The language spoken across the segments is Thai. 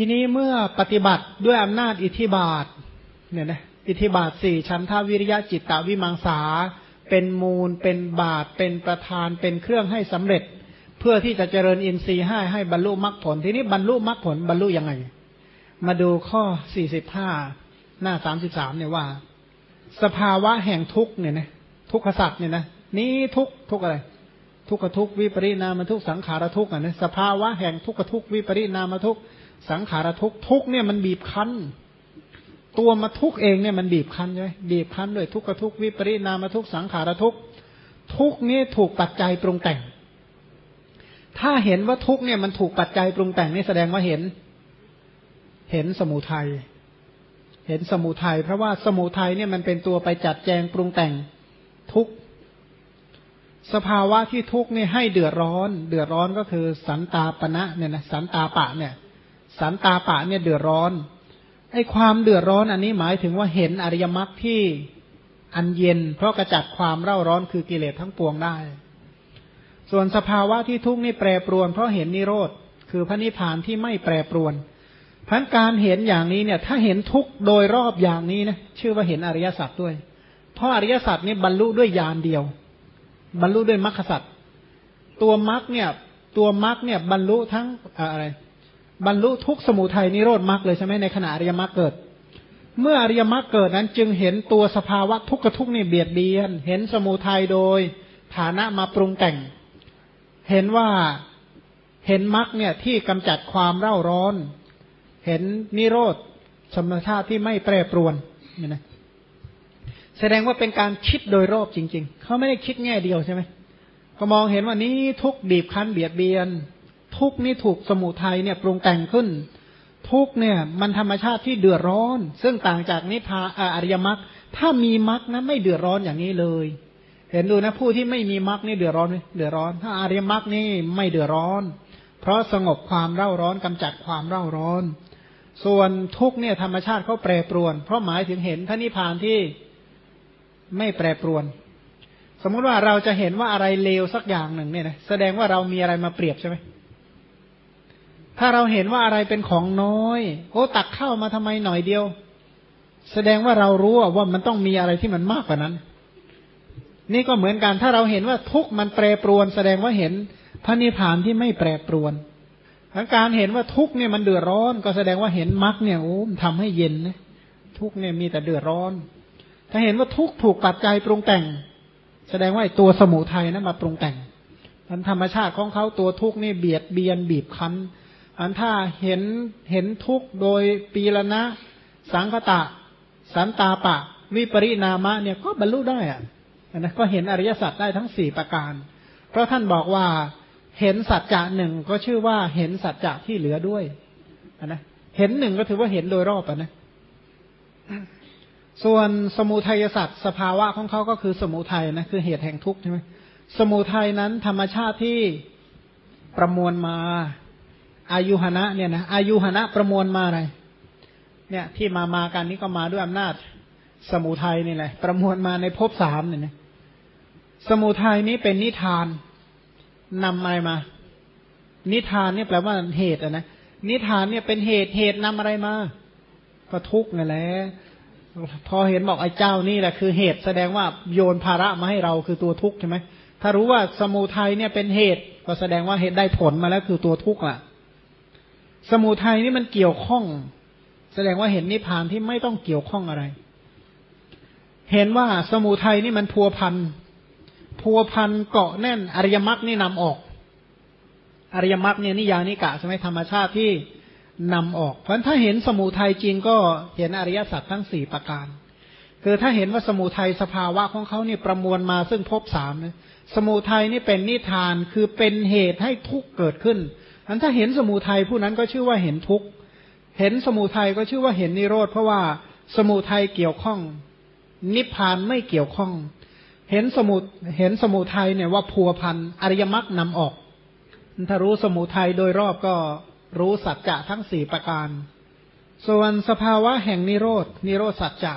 ทีนี้เมื่อปฏิบัติด้วยอำนาจอิทธิบาทเนี่ยนะอิทธิบาทสี่ชันทาวิริยะจิตตวิมังสา เป็นมูล เป็นบาท เป็นประธาน เป็นเครื่องให้สำเร็จ เพื่อที่จะเจริญอินทรีย์ให้ให้บรรลุมรรคผล ทีนี้บรรลุมรรคผลบรรลุยังไง มาดูข้อสี่สิบห้าหน้าสามสิบสามเนี่ยว่า สภาวะแห่งทุกเนี่ยนะทุกขสัตว์เนี่ยนะนี้ทุกทุกอะไร ทุกขทุกวิปริณามทุกสังขารทุกอะนะสภาวะแห่งทุกขทุกวิปริณามทุก สังขารทุกทุกเนี่ยมันบีบคั้น ตัวมาทุกเองเนี่ยมันบีบคั้นใช่ไหมบีบคั้นด้วยทุกขทุกวิปริณามทุกสังขารทุกทุกนี่ถูกปัจจัยปรุงแต่ง ถ้าเห็นว่าทุกเนี่ยมันถูกปัจจัยปรุงแต่งนี่แสดงว่าเห็น เห็นสมุทัยเห็นสมุทัยเพราะว่าสมุทัยเนี่ยมันเป็นตัวไปจัดแจงปรุงแต่งทุกสภาวะที่ทุกเนี่ยให้เดือดร้อน เดือดร้อนก็คือสันตาปณะเนี่ยนะสันตาปะเนี่ย สันตาปะเนี่ยเดือดร้อนไอ้ความเดือดร้อนอันนี้หมายถึงว่าเห็นอริยมรรคที่อันเย็น เพราะกระจัดความเร่าร้อนคือกิเลสทั้งปวงได้ ส่วนสภาวะที่ทุกข์นี่แปรปรวน เพราะเห็นนิโรธคือพระนิพพานที่ไม่แปรปรวนพันการเห็นอย่างนี้เนี่ย ถ้าเห็นทุกโดยรอบอย่างนี้นะชื่อว่าเห็นอริยสัจด้วย เพราะอริยสัจนี่บรรลุด้วยญาณเดียว บรรลุด้วยมรรคสัจตัวมรรคเนี่ย ตัวมรรคเนี่ยบรรลุทั้งอะไร บรรลุทุกสมุทัยนิโรธมรรคเลยใช่ไหมในขณะอริยมรรคเกิด เมื่ออริยมรรคเกิดนั้นจึงเห็นตัวสภาวะทุกข์ทุกนี่เบียดเบียน เห็นสมุทัยโดยฐานะมาปรุงแต่ง เห็นว่าเห็นมรรคเนี่ยที่กำจัดความเร่าร้อน เห็นนิโรธสมชาติที่ไม่แปรปรวนเนี่ยนะแสดงว่าเป็นการคิดโดยรอบจริง ๆ เขาไม่ได้คิดแง่เดียวใช่ไหมก็มองเห็นว่านี้ทุกบีบคั้นเบียดเบียน ทุกนี่ถูกสมุทัยเนี่ยปรุงแต่งขึ้น ทุกเนี่ย มันธรรมชาติที่เดือดร้อน ซึ่งต่างจากนิพพาอริยมรรคถ้ามีมรรคนะไม่เดือดร้อนอย่างนี้เลย เห็นดูนะผู้ที่ไม่มีมรรคนี่เดือดร้อนไหมเดือดร้อน ถ้าอริยมรรคนี่ไม่เดือดร้อน เพราะสงบความเร่าร้อนกำจัดความเร่าร้อน ส่วนทุกเนี่ยธรรมชาติเขาแปรปรวน เพราะหมายถึงเห็นพระนิพพานที่ไม่แปรปรวน สมมุติว่าเราจะเห็นว่าอะไรเลวสักอย่างหนึ่งเนี่ยนะแสดงว่าเรามีอะไรมาเปรียบใช่ไหม ถ้าเราเห็นว่าอะไรเป็นของน้อย โอ้ตักเข้ามาทำไมหน่อยเดียว แสดงว่าเรารู้ว่ามันต้องมีอะไรที่มันมากกว่านั้น นี่ก็เหมือนกันถ้าเราเห็นว่าทุกมันแปรปรวน แสดงว่าเห็นพระนิพพานที่ไม่แปรปรวนการเห็นว่าทุกเนี่ยมันเดือดร้อน ก็แสดงว่าเห็นมรรคเนี่ยโอ้ทำให้เย็นนะทุกเนี่ยมีแต่เดือดร้อน ถ้าเห็นว่าทุกถูกปัจจัยปรุงแต่ง แสดงว่าตัวสมุทัยนั้นมาปรุงแต่งอันธรรมชาติของเขาตัวทุกนี่เบียดเบียนบีบคั้น อันถ้าเห็นเห็นทุกโดยปีละนะ สังคตะ สันตาปะ วิปริณามะเนี่ยก็บรรลุได้อะนะก็เห็นอริยสัจได้ทั้งสี่ประการ เพราะท่านบอกว่าเห็นสัจจะหนึ่งก็ชื่อว่าเห็นสัจจะที่เหลือด้วยนะเห็นหนึ่งก็ถือว่าเห็นโดยรอบนะส่วนสมุทัยสัตว์สภาวะของเขาก็คือสมุทัยนะคือเหตุแห่งทุกข์ใช่ไหมสมุทัยนั้นธรรมชาติที่ประมวลมา อายุหณะเนี่ยนะอายุหณะประมวลมาอะไรเนี่ยที่มามากันนี้ก็มาด้วยอำนาจสมุทัยนี่แหละ ประมวลมาในภพสามเนี่ยนะสมุทัยนี้เป็นนิทานนำอะไรมา นิทานเนี่ยแปลว่าเหตุอนะนิทานเนี่ยเป็นเหตุเหตุนำอะไรมา ก็ทุกข์นั่นแหละพอเห็นบอกไอ้เจ้านี่แหละคือเหตุแสดงว่าโยนภาระมาให้เราคือตัวทุกข์ใช่ไหมถ้ารู้ว่าสมุทัยเนี่ยเป็นเหตุ ก็แสดงว่าเหตุได้ผลมาแล้วคือตัวทุกข์ล่ะ สมุทัยนี่มันเกี่ยวข้อง แสดงว่าเห็นนิพพานที่ไม่ต้องเกี่ยวข้องอะไร เห็นว่าสมุทัยนี่มันพัวพันพัวพันเกาะแน่นอริยมรรคนี่นำออก อริยมรรคเนี่ยนิยานิกะใช่ไหมธรรมชาติที่นำออก เพราะถ้าเห็นสมุทัยจริงก็เห็นอริยสัจทั้งสี่ประการ คือถ้าเห็นว่าสมุทัยสภาวะของเขาเนี่ยประมวลมาซึ่งพบสามนะสมุทัยนี่เป็นนิทานคือเป็นเหตุให้ทุกข์เกิดขึ้น อันถ้าเห็นสมุทัยผู้นั้นก็ชื่อว่าเห็นทุกข์เห็นสมุทัยก็ชื่อว่าเห็นนิโรธเพราะว่าสมุทัยเกี่ยวข้อง นิพพานไม่เกี่ยวข้อง เห็นสมุดเห็นสมุทัยเนี่ยว่าพัวพันอริยมรรคนำออกถ้ารู้สมุทัยโดยรอบก็รู้สัจจะทั้งสี่ประการ ส่วนสภาวะแห่งนิโรดนิโรธสัจจะ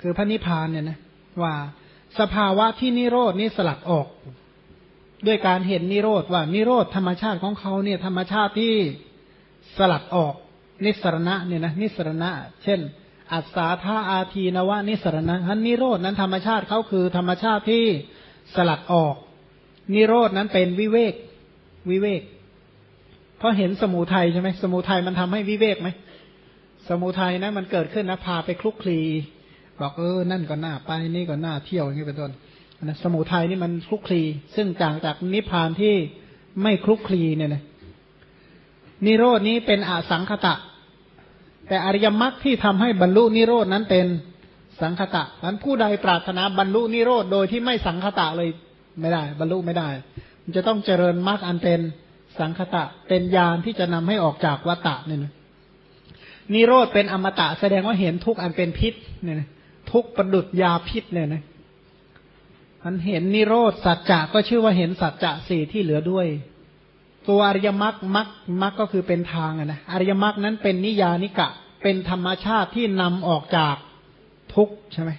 คือพระนิพพานเนี่ยนะว่าสภาวะที่นิโรดนี้สลัดออก ด้วยการเห็นนิโรธว่านิโรธธรรมชาติของเขาเนี่ยธรรมชาติที่สลัดออกนิสรณะเนี่ยนะนิสรณะ เช่น อัศาธาอาทีนวะนิสรณะนั้นนิโรดนั้นธรรมชาติเขาคือธรรมชาติที่สลัดออก นิโรดนั้นเป็นวิเวกวิเวก เพราะเห็นสมุทัยใช่ไหมสมุทัยมันทำให้วิเวกไหมสมุทัยนะมันเกิดขึ้นนะพาไปคลุกคลีบอกเออนั่นก็น่าไปนี่ก็น่าเที่ยวอย่างนี้เป็นต้น นะสมุทัยนี่มันคลุกคลี ซึ่งต่างจากนิพพานที่ไม่คลุกคลีเนี่ยนะนิโรดนี้เป็นอสังคตะ แต่อริยมรรคที่ทำให้บรรลุนิโรดนั้นเป็นสังคตะนั้นผู้ใดปรารถนาบรรลุนิโรธโดยที่ไม่สังคตะเลยไม่ได้ บรรลุไม่ได้ มันจะต้องเจริญมรรคอันเป็นสังคตะ เป็นญาณที่จะนำให้ออกจากวัฏฏะเนี่ยนะนิโรธเป็นอมตะแสดงว่าเห็นทุกอันเป็นพิษเนี่ยนะทุกประดุดยาพิษเนี่ยนะ มันเห็นนิโรธสัจจะก็ชื่อว่าเห็นสัจจะสี่ที่เหลือด้วย ตัวอริยมรรคมรรคมรรคก็คือเป็นทางนะอริยมรรคนั้นเป็นนิยานิกะ เป็นธรรมชาติที่นำออกจากทุกใช่ไหม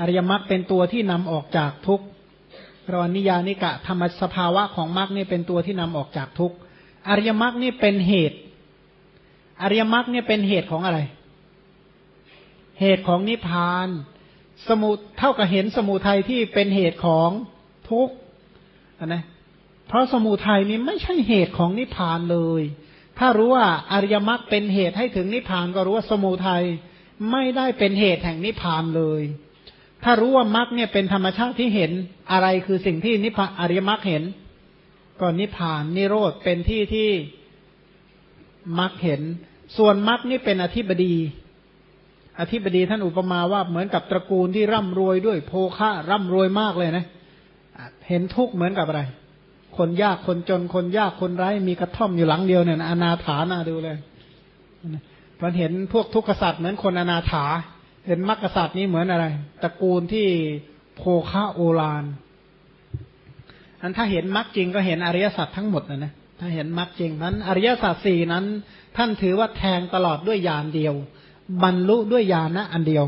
อริยมรรคเป็นตัวที่นำออกจากทุกรวนิยานิกะ ธรรมสภาวะของมรรคนี่เป็นตัวที่นำออกจากทุกอริยมรรคนี่เป็นเหตุ อริยมรรคเนี่ยเป็นเหตุของอะไร เหตุของนิพพาน สมุเท่ากับเห็นสมุทัยที่เป็นเหตุของทุกข์นะเพราะสมุทัยนี้ไม่ใช่เหตุของนิพพานเลย ถ้ารู้ว่าอริยมรรคเป็นเหตุให้ถึงนิพพานก็รู้ว่าสมุทัยไม่ได้เป็นเหตุแห่งนิพพานเลย ถ้ารู้ว่ามรรคเนี่ยเป็นธรรมชาติที่เห็นอะไรคือสิ่งที่นิพพานอริยมรรคเห็น ก็นิพพานนิโรธเป็นที่ที่มรรคเห็น ส่วนมรรคนี่เป็นอธิบดี อธิบดีท่านอุปมาว่าเหมือนกับตระกูลที่ร่ำรวยด้วยโภคะร่ำรวยมากเลยนะเห็นทุกข์เหมือนกับอะไร คนยากคนจนคนยากคนไร้มีกระท่อมอยู่หลังเดียวเนี่ยอนาถานาดูเลยมันเห็นพวกทุกขสัตว์เหมือนคนอนาถา เห็นมรรคสัตว์นี้เหมือนอะไรตระกูลที่โภคะโอลานอันถ้าเห็นมรรคจริงก็เห็นอริยสัจทั้งหมดนะนะถ้าเห็นมรรคจริงนั้น อริยสัจสี่นั้น ท่านถือว่าแทงตลอดด้วยยานเดียว บรรลุด้วยญาณะอันเดียว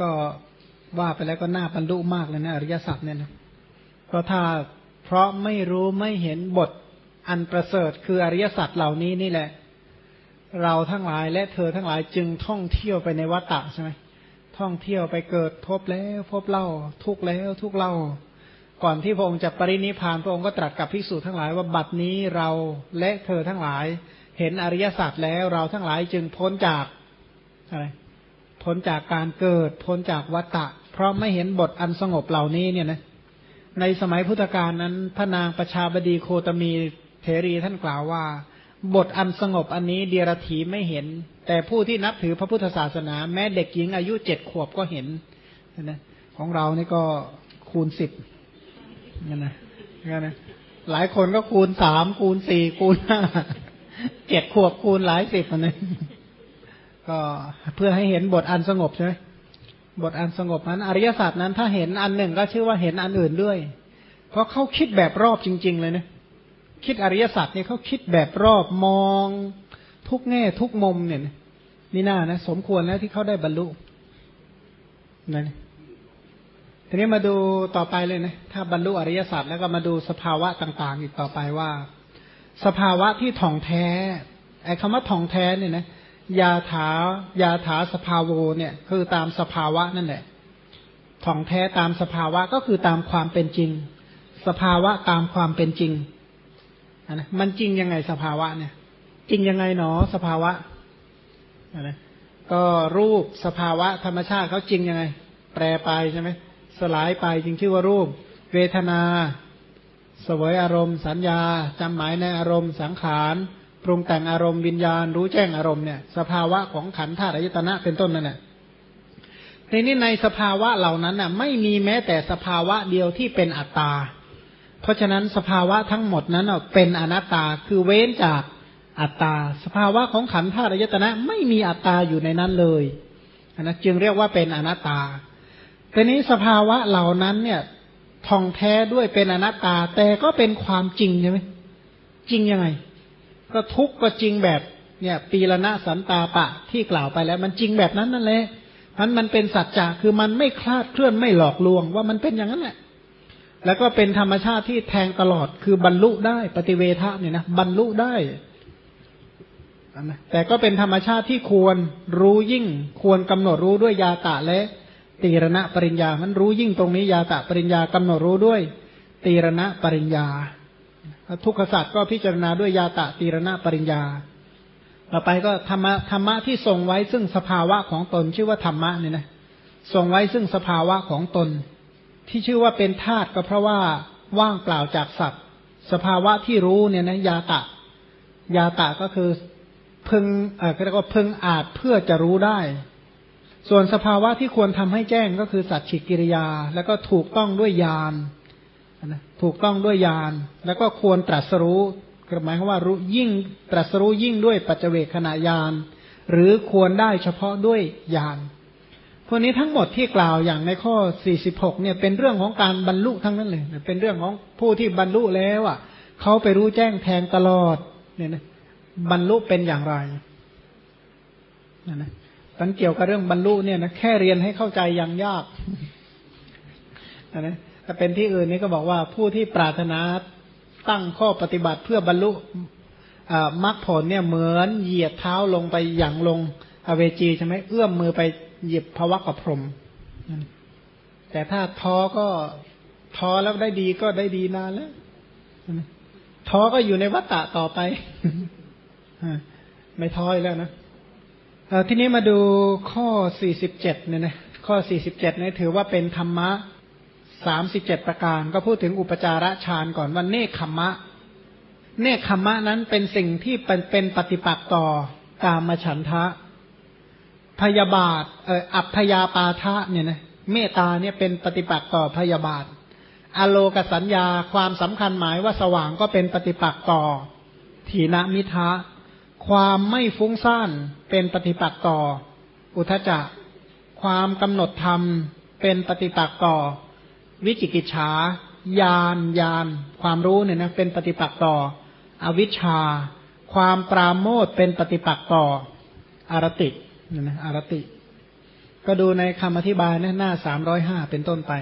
ก็ว่าไปแล้วก็น่าบรรลุมากเลยนะอริยสัจเนี่ยนะก็ถ้าเพราะไม่รู้ไม่เห็นบทอันประเสริฐคืออริยสัจเหล่านี้นี่แหละ เราทั้งหลายและเธอทั้งหลายจึงท่องเที่ยวไปในวัฏฏะใช่ไหมท่องเที่ยวไปเกิดพบแล้วพบเล่า ทุกแล้วทุกเล่า ก่อนที่พระองค์จะปรินิพานพระองค์ก็ตรัสกับภิกษุทั้งหลายว่าบัดนี้เราและเธอทั้งหลาย เห็นอริยสัจแล้วเราทั้งหลายจึงพ้นจากอะไรพ้นจากการเกิด พ้นจากวัฏฏะเพราะไม่เห็นบทอันสงบเหล่านี้เนี่ยนะในสมัยพุทธกาลนั้นพระนางประชาบดีโคตมีเทรีท่านกล่าวว่า บทอันสงบอันนี้เดียรถีไม่เห็น แต่ผู้ที่นับถือพระพุทธศาสนา แม้เด็กหญิงอายุเจ็ดขวบก็เห็นนะของเรานี่ก็คูณสิบนั่นนะนะหลายคนก็คูณสามคูณสี่คูณห้า เจ็ดขวบคูณหลายสิบอันนี้ก็เพื่อให้เห็นบทอันสงบใช่ไหมบทอันสงบนั้น อริยศาสตร์นั้นถ้าเห็นอันหนึ่งก็ชื่อว่าเห็นอันอื่นด้วย เพราะเขาคิดแบบรอบจริง ๆ เลยนะคิดอริยศาสตร์เนี่ยเขาคิดแบบรอบมองทุกแง่ทุกมุมเนี่ยนี่น่านะสมควรแล้วที่เขาได้บรรลุนั่นทีนี้มาดูต่อไปเลยนะถ้าบรรลุอริยศาสตร์แล้วก็มาดูสภาวะต่าง ๆ อีกต่อไปว่า สภาวะที่ท่องแท้ไอ้คำว่าท่องแท้เนี่ยนะยาถายาถาสภาวโวเนี่ย คือตามสภาวะนั่นแหละท่องแท้ตามสภาวะก็คือตามความเป็นจริง สภาวะตามความเป็นจริงนะมันจริงยังไงสภาวะเนี่ย จริงยังไงหนอสภาวะนะก็รูปสภาวะธรรมชาติเขาจริงยังไง แปรไปใช่ไหมสลายไปจึงชื่อว่ารูป เวทนา สวยอารมณ์สัญญาจำหมายในอารมณ์สังขารปรุงแต่งอารมณ์วิญญาณรู้แจ้งอารมณ์เนี่ยสภาวะของขันธ์ธาตุอายตนะเป็นต้นนั่นแหละทีนี้ในสภาวะเหล่านั้นน่ะไม่มีแม้แต่สภาวะเดียวที่เป็นอัตตา เพราะฉะนั้นสภาวะทั้งหมดนั้นเป็นอนัตตาคือเว้นจากอัตตา สภาวะของขันธ์ธาตุอายตนะไม่มีอัตตาอยู่ในนั้นเลยนะจึงเรียกว่าเป็นอนัตตาทีนี้สภาวะเหล่านั้นเนี่ย ท่องแท้ด้วยเป็นอนัตตา แต่ก็เป็นความจริงใช่ไหมจริงยังไง ก็ทุกข์ก็จริงแบบเนี่ยปีละนะสันตาปะที่กล่าวไปแล้ว มันจริงแบบนั้นนั่นแหละมันมันเป็นสัจจะคือมันไม่คลาดเคลื่อนไม่หลอกลวงว่ามันเป็นอย่างนั้นแหละแล้วก็เป็นธรรมชาติที่แทงตลอดคือบรรลุได้ปฏิเวทะเนี่ยนะบรรลุได้แต่ก็เป็นธรรมชาติที่ควรรู้ยิ่งควรกำหนดรู้ด้วยยาตะและ ตีรณะปริญญามันรู้ยิ่งตรงนี้ยาตะปริญญากำหนดรู้ด้วย ตีรณะปริญญา ทุกขสัตว์ก็พิจารณาด้วยยาตะตีรณะปริญญา ต่อไปก็ธรรมะธรรมะที่ทรงไว้ซึ่งสภาวะของตนชื่อว่าธรรมะเนี่ยนะทรงไว้ซึ่งสภาวะของตน ที่ชื่อว่าเป็นธาตุก็เพราะว่าว่างเปล่าจากสัตว์ สภาวะที่รู้เนี่ยนะยาตะ ยาตะก็คือพึงเอ่อเรียกว่าพึงอาจเพื่อจะรู้ได้ ส่วนสภาวะที่ควรทำให้แจ้งก็คือสัจฉิกิริยา แล้วก็ถูกต้องด้วยญาณนะถูกต้องด้วยญาณแล้วก็ควรตรัสรู้หมายความว่ารู้ยิ่งตรัสรู้ยิ่งด้วยปัจเจกขณะญาณหรือควรได้เฉพาะด้วยญาณพวกนี้ทั้งหมดที่กล่าวอย่างในข้อ 46 เนี่ยเป็นเรื่องของการบรรลุทั้งนั้นเลย เป็นเรื่องของผู้ที่บรรลุแล้วอะเขาไปรู้แจ้งแทงตลอดเนี่ยนะบรรลุเป็นอย่างไรนะนะ ตั้งเกี่ยวกับเรื่องบรรลุเนี่ยนะแค่เรียนให้เข้าใจยังยากนะนะถ้าเป็นที่อื่นนี่ก็บอกว่าผู้ที่ปรารถนาตั้งข้อปฏิบัติเพื่อบรรลุมรรคผลเนี่ยเหมือนเหยียดเท้าลงไปอย่างลงอเวจีใช่ไหมเอื้อมมือไปหยิบภวะกับพรม แต่ถ้าท้อก็ท้อแล้วได้ดีก็ได้ดีนานแล้วท้อก็อยู่ในวัฏฏะต่อไปไม่ท้อยแล้วนะ ทีนี้มาดูข้อ 47 เนี่ยนะ ข้อ 47 เนี่ยถือว่าเป็นธรรมะ 37 ประการ ก็พูดถึงอุปจาระฌานก่อนว่าเนคขมมะเนคขมมะนั้นเป็นสิ่งที่เป็นเป็นปฏิปักษ์ต่อกามฉันทะ พยาบาท เอออัพยาปาทะเนี่ยนะ เมตตาเนี่ยเป็นปฏิปักษ์ต่อพยาบาท อโลกสัญญาความสำคัญหมายว่าสว่างก็เป็นปฏิปักษ์ต่อ ถีนมิทะ ความไม่ฟุ้งซ่านเป็นปฏิปักษ์ต่อ อุทจักความกำหนดธรรมเป็นปฏิปักษ์ต่อ วิจิกิจฉาญาณญาณความรู้เนี่ยนะเป็นปฏิปักษ์ต่อ อวิชชา ความปราโมทเป็นปฏิปักษ์ต่อ อารติเนี่ยนะอารติ ก็ดูในคำอธิบายนะหน้าสามร้อยห้าเป็นต้นไป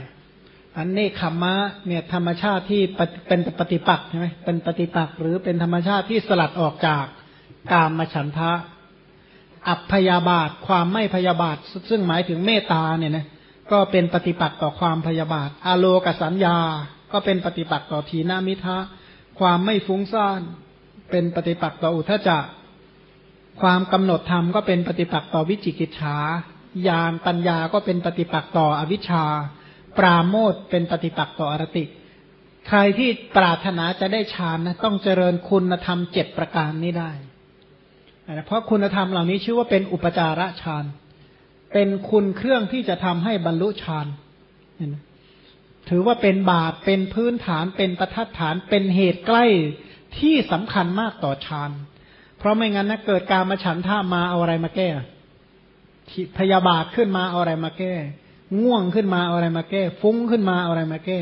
อันนี้คำมะเนี่ยธรรมชาติที่เป็นปฏิปักษ์ใช่ไหมเป็นปฏิปักษ์หรือเป็นธรรมชาติที่สลัดออกจาก กามฉันทะ อัพพยาบาท ความไม่พยาบาท ซึ่งหมายถึงเมตตาเนี่ยนะก็เป็นปฏิปักษ์ต่อความพยาบาท อโลกสัญญา ก็เป็นปฏิปักษ์ต่อทีนามิทะ ความไม่ฟุ้งซ่าน เป็นปฏิปักษ์ต่ออุทจักความกำหนดธรรมก็เป็นปฏิปักษ์ต่อวิจิกิจฉาญาณปัญญาก็เป็นปฏิปักษ์ต่ออวิชชา ปราโมทเป็นปฏิปักษ์ต่ออรติ ใครที่ปรารถนาจะได้ฌานนะต้องเจริญคุณธรรมเจ็ดประการนี้ได้ เพราะคุณธรรมเหล่านี้ชื่อว่าเป็นอุปจาระฌาน เป็นคุณเครื่องที่จะทำให้บรรลุฌานถือว่าเป็นบาตเป็นพื้นฐาน เป็นประทัดฐาน เป็นเหตุใกล้ที่สำคัญมากต่อฌาน เพราะไม่งั้นนะเกิดการมาฉันท่ามาเอาอะไรมาแก้ พยาบาทขึ้นมาเอาอะไรมาแก้ ง่วงขึ้นมาเอาอะไรมาแก้ ฟุ้งขึ้นมาเอาอะไรมาแก้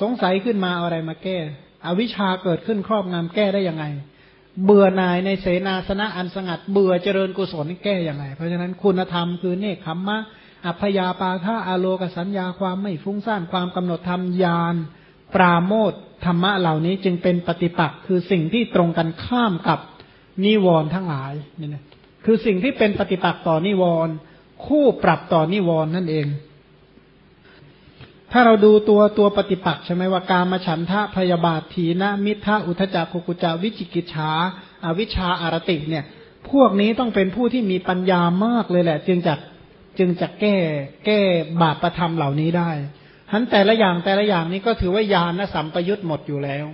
สงสัยขึ้นมาเอาอะไรมาแก้ อวิชชาเกิดขึ้นครอบงำแก้ได้ยังไง เบื่อหน่ายในเสนาสนะอันสงัด เบื่อเจริญกุศลแก้อย่างไร เพราะฉะนั้นคุณธรรมคือเนคขมมะ อัพยาปาท่าอาโลกสัญญาความไม่ฟุ้งซ่านความกำหนดธรรมยานปราโมทธรรมะเหล่านี้จึงเป็นปฏิปักษ์คือสิ่งที่ตรงกันข้ามกับนิวรณ์ทั้งหลายนี่นะคือสิ่งที่เป็นปฏิปักษ์ต่อนิวรณ์คู่ปรับต่อนิวรณ์นั่นเอง ถ้าเราดูตัวตัวปฏิปักษ์ใช่ไหมว่าการมาฉันทะพยาบาทถีนะมิทะอุทจักกุกุจาวิจิกิจฉาอาวิชาอารติเนี่ย พวกนี้ต้องเป็นผู้ที่มีปัญญามากเลยแหละ จึงจะจึงจะแก้แก้บาปประธรรมเหล่านี้ได้ทั้นแต่ละอย่างแต่ละอย่างนี้ก็ถือว่าญาณสัมปยุตหมดอยู่แล้ว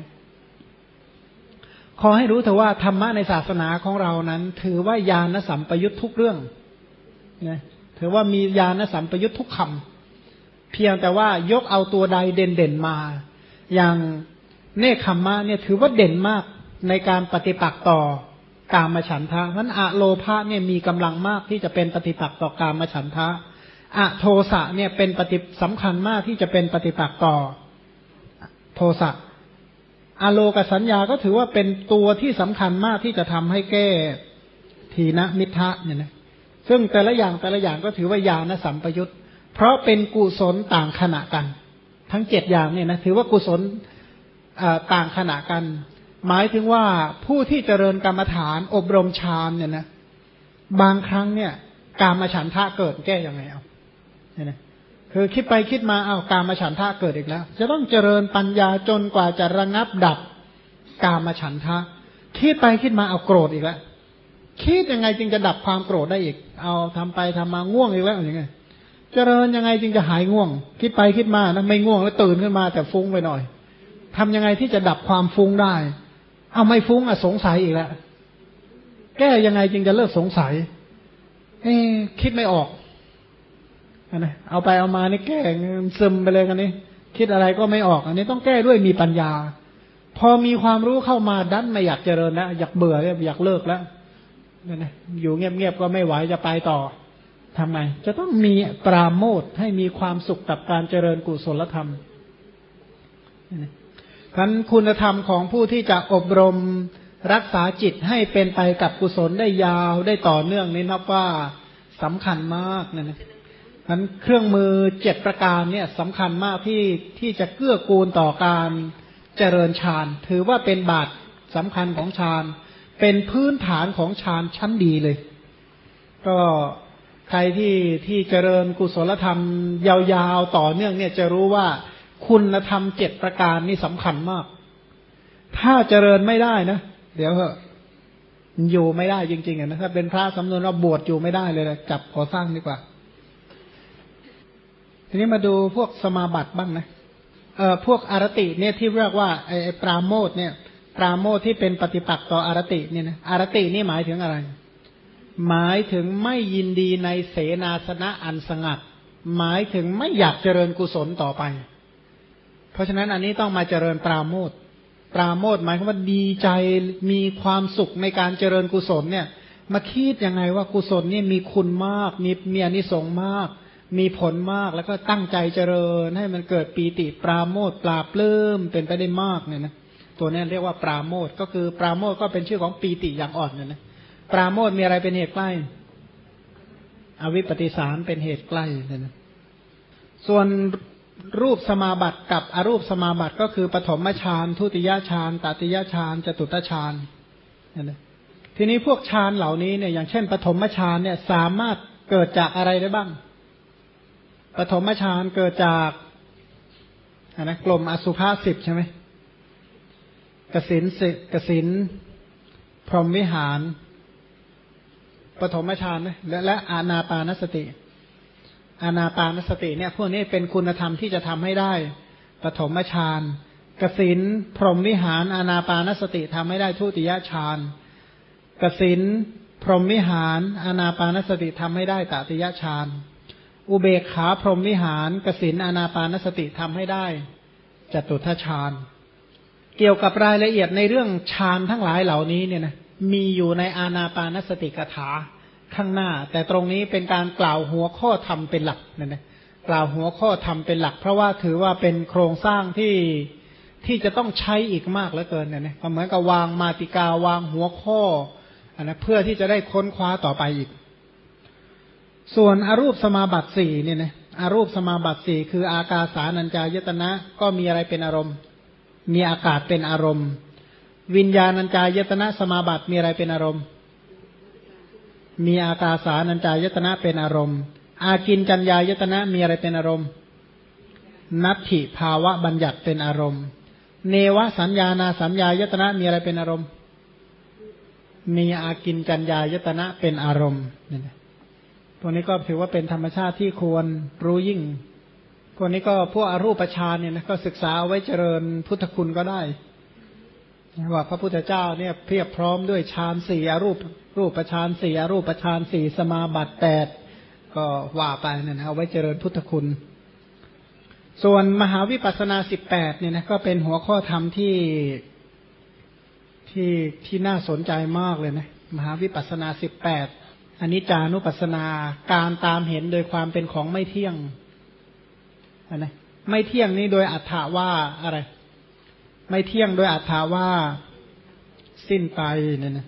ขอให้รู้เถอะว่าธรรมะในศาสนาของเรานั้น ถือว่าญาณสัมปยุตทุกเรื่องนะถือว่ามีญาณสัมปยุตทุกคำ เพียงแต่ว่ายกเอาตัวใดเด่นๆมา อย่างเนคขมมะเนี่ยถือว่าเด่นมากในการปฏิปักษ์ต่อกามฉันทะนั้นอะโลภะเนี่ยมีกำลังมากที่จะเป็นปฏิปักษ์ต่อกามฉันทะอะโทสะเนี่ยเป็นปฏิสำคัญมากที่จะเป็นปฏิปักษ์ต่อโทสะอะโลกสัญญาก็ถือว่าเป็นตัวที่สำคัญมากที่จะทำให้แก้ทีนะมิทะเนี่ยนะซึ่งแต่ละอย่างแต่ละอย่างก็ถือว่าญาณสัมปยุต เพราะเป็นกุศลต่างขณะกัน ทั้งเจ็ดอย่างเนี่ยนะถือว่ากุศลต่างขณะกัน หมายถึงว่าผู้ที่เจริญกรรมฐานอบรมฌานเนี่ยนะบางครั้งเนี่ย การมาฉันทะเกิดแก้ยังไงเอาเนี่ยนะคือคิดไปคิดมาเอาการมาฉันทะเกิดอีกแล้ว จะต้องเจริญปัญญาจนกว่าจะระงับดับการมาฉันทะ คิดไปคิดมาเอาโกรธอีกแล้วคิดยังไงจึงจะดับความโกรธได้อีก เอาทำไปทำมาง่วงอีกแล้วอย่างไง เจริญยังไงจึงจะหายง่วง คิดไปคิดมานะไม่ง่วงแล้วตื่นขึ้นมาแต่ฟุ้งไปหน่อยทำยังไงที่จะดับความฟุ้งได้ เอาไม่ฟุ้งอะสงสัยอีกแล้วแก้ยังไงจึงจะเลิกสงสัยเอ๊คิดไม่ออกนะเอาไปเอามานี่แก้ซึมไปเลยกันนี่คิดอะไรก็ไม่ออก อันนี้ต้องแก้ด้วยมีปัญญา พอมีความรู้เข้ามาดันไม่อยากเจริญแล้วอยากเบื่ออยากเลิกแล้วนี่นะอยู่เงียบๆก็ไม่ไหวจะไปต่อ ทำไงจะต้องมีปราโมทให้มีความสุขกับการเจริญกุศลธรรมพันคุณธรรมของผู้ที่จะอบรมรักษาจิตให้เป็นไปกับกุศลได้ยาวได้ต่อเนื่องนี้นับว่าสำคัญมากนะนะพันเครื่องมือเจ็ดประการเนี่ยสำคัญมากที่ที่จะเกื้อกูลต่อการเจริญฌาน ถือว่าเป็นบาตรสำคัญของฌาน เป็นพื้นฐานของฌานชั้นดีเลย ก็ ใครที่ที่เจริญกุศลธรรม ยาวๆต่อเนื่องเนี่ยจะรู้ว่าคุณธรรมเจ็ดประการนี่สำคัญมาก ถ้าเจริญไม่ได้นะเดี๋ยวเหอะอยู่ไม่ได้จริงๆนะถ้าเป็นพระสำนวนเราบวชอยู่ไม่ได้เลยนะจับขอสร้างดีกว่า ทีนี้มาดูพวกสมาบัติบ้างนะเอ่อพวกอารติเนี่ยที่เรียกว่าไอ้ปราโมทเนี่ย ปราโมทที่เป็นปฏิปักษ์ต่ออารติเนี่ยนะอารตินี่หมายถึงอะไร หมายถึงไม่ยินดีในเสนาสนะอันสงัด หมายถึงไม่อยากเจริญกุศลต่อไป เพราะฉะนั้นอันนี้ต้องมาเจริญปราโมทปราโมทหมายความว่าดีใจมีความสุขในการเจริญกุศลเนี่ย มาคิดยังไงว่ากุศลนี่มีคุณมาก มีมีอนิสงส์มาก มีผลมากแล้วก็ตั้งใจเจริญ ให้มันเกิดปีติปราโมทปราบเลิ่มเป็นไปได้มากเนี่ยนะตัวนี้เรียกว่าปราโมทก็คือปราโมทก็เป็นชื่อของปีติอย่างอ่อนเนี่ยนะ ปราโมทมีอะไรเป็นเหตุใกล้ อวิปปิสารเป็นเหตุใกล้เนี่ยนะส่วนรูปสมาบัติกับอรูปสมาบัติก็คือปฐมฌานทุติยฌานตติยฌานจตุตฌานเนี่ยนะทีนี้พวกฌานเหล่านี้เนี่ยอย่างเช่น ปฐมฌานเนี่ยสามารถเกิดจากอะไรได้บ้าง ปฐมฌานเกิดจากนะกลมอสุภาสิบใช่ไหมกสินสิกสินพรหมวิหาร ปฐมฌานและและอานาปานสติ อานาปานสติเนี่ย พวกนี้เป็นคุณธรรมที่จะทำให้ได้ ปฐมฌานกสินพรหมวิหาร อานาปานสติทำให้ได้ทุติยฌานกสินพรหมวิหาร อานาปานสติทำให้ได้ตติยฌานอุเบกขาพรหมวิหารกสินอานาปานสติทำให้ได้จตุทัชฌานเกี่ยวกับรายละเอียดในเรื่องฌานทั้งหลายเหล่านี้เนี่ยนะ มีอยู่ในอาณาปานสติกถาข้างหน้า แต่ตรงนี้เป็นการกล่าวหัวข้อธรรมเป็นหลักเนี่ยนะกล่าวหัวข้อธรรมเป็นหลัก เพราะว่าถือว่าเป็นโครงสร้างที่ที่จะต้องใช้อีกมากเหลือเกินเนี่ยนะเหมือนกับวางมาติกาวางหัวข้ออันนะเพื่อที่จะได้ค้นคว้าต่อไปอีก ส่วนอรูปสมาบัติสี่เนี่ยนะอรูปสมาบัติสี่คืออากาสานัญจายตนะ ก็มีอะไรเป็นอารมณ์ มีอากาศเป็นอารมณ์ วิญญาณัญจายตนะสมาบัติมีอะไรเป็นอารมณ์ มีอากาสานัญจายตนะเป็นอารมณ์ อากินจัญญายตนะมีอะไรเป็นอารมณ์ นัตถิภาวะบัญญัติเป็นอารมณ์ เนวสัญญานาสัญญายตนะมีอะไรเป็นอารมณ์ มีอากินจัญญายตนะเป็นอารมณ์นี่พวกนี้ก็ถือว่าเป็นธรรมชาติที่ควรรู้ยิ่งพวกนี้ก็พวกอรูปฌานเนี่ยนะก็ศึกษาไว้เจริญพุทธคุณก็ได้ ว่าพระพุทธเจ้าเนี่ยเพียบพร้อมด้วยฌานสี่อรูปรูปฌานสี่อรูปฌานสี่สมาบัติแปดก็ว่าไปนี่ยนะเอาไว้เจริญพุทธคุณ ส่วนมหาวิปัสสนาสิบแปดเนี่ยนะก็เป็นหัวข้อธรรมที่ที่ที่น่าสนใจมากเลยนะมหาวิปัสสนาสิบแปดอันนี้จานุปัสสนาการตามเห็นโดยความเป็นของไม่เที่ยงนะไม่เที่ยงนี้โดยอัฏฐาว่าอะไร ไม่เที่ยงโดยอัฏฐาว่าสิ้นไปเนี่ยนะ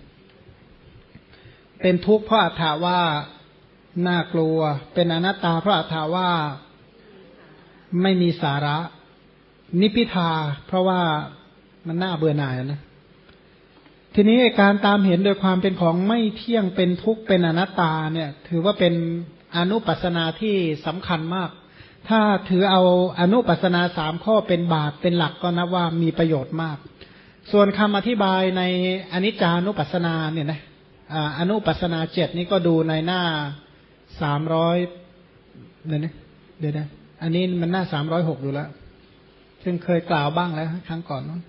เป็นทุกข์เพราะอัฏฐาว่าน่ากลัว เป็นอนัตตาเพราะอัฏฐาว่าไม่มีสาระ นิพิทา เพราะว่ามันน่าเบื่อหน่ายนะทีนี้การตามเห็นโดยความเป็นของไม่เที่ยงเป็นทุกข์เป็นอนัตตาเนี่ย ถือว่าเป็นอนุปัสนาที่สำคัญมาก ถ้าถือเอาอนุปัสนาสามข้อเป็นบาทเป็นหลักก็นับว่ามีประโยชน์มาก ส่วนคำอธิบายในอนิจจานุปัสนาเนี่ยนะอนุปัสนาเจ็ดนี้ก็ดูในหน้าสามร้อยเดี๋ยวนะเดี๋ยวนะอันนี้มันหน้าสามร้อยหกอยู่แล้ว ซึ่งเคยกล่าวบ้างแล้วครั้งก่อนนู้น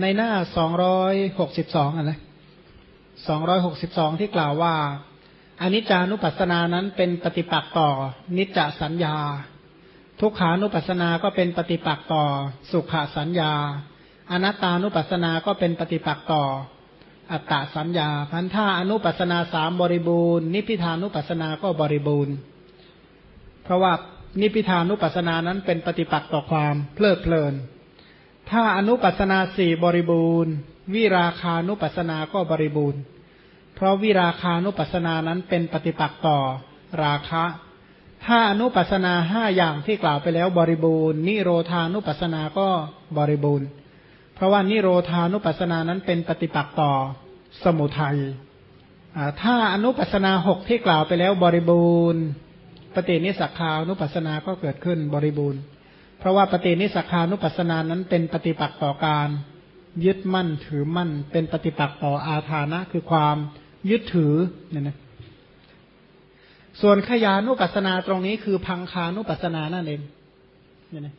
ในหน้าสองร้อยหกสิบสองอะไรสองร้อยหกสิบสองที่กล่าวว่า อนิจจานุปัสสนานั้นเป็นปฏิปักษ์ต่อ นิจจสัญญา ทุกขานุปัสสนาก็เป็นปฏิปักษ์ต่อ สุขสัญญา อนัตตานุปัสสนาก็เป็นปฏิปักษ์ต่อ อัตตสัญญาพันธาอนุปัสนาสามบริบูรณ์ นิพิทานุปัสนาก็บริบูรณ์ เพราะว่านิพิทานุปัสนานั้นเป็นปฏิปักษ์ต่อความเพลิดเพลิน ถ้าอนุปัสนาสี่บริบูรณ์ วิราคานุปัสนาก็บริบูรณ์ เพราะวิราคานุปัสสนานั้นเป็นปฏิปักษ์ต่อราคะ ถ้าอนุปัสนาห้าอย่างที่กล่าวไปแล้วบริบูรณ์ นิโรธานุปัสสนาก็บริบูรณ์ เพราะว่านิโรธานุปัสสนานั้นเป็นปฏิปักษ์ต่อสมุทัยถ้าอนุปัสนาหกที่กล่าวไปแล้วบริบูรณ์ ปฏินิสักานุปัสสนาก็เกิดขึ้นบริบูรณ์ เพราะว่าปฏินิสักานุปัสสนานั้นเป็นปฏิปักษ์ต่อการ ยึดมั่นถือมั่น เป็นปฏิปักษ์ต่ออาธานะคือความ ยึดถือเนี่ยนะส่วนขยานุปัสนาตรงนี้คือพังคานุปัสนานั่นเองเนี่ยนะ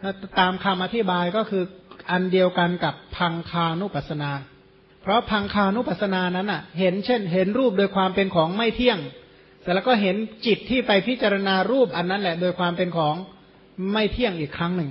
ถ้าตามคำอธิบายก็คืออันเดียวกันกับพังคานุปัสนา เพราะพังคานุปัสนานั้นอะ เห็นเช่น เห็นรูปโดยความเป็นของไม่เที่ยงเสร็จแล้วก็เห็นจิตที่ไปพิจารณารูปอันนั้นแหละ โดยความเป็นของไม่เที่ยงอีกครั้งหนึ่ง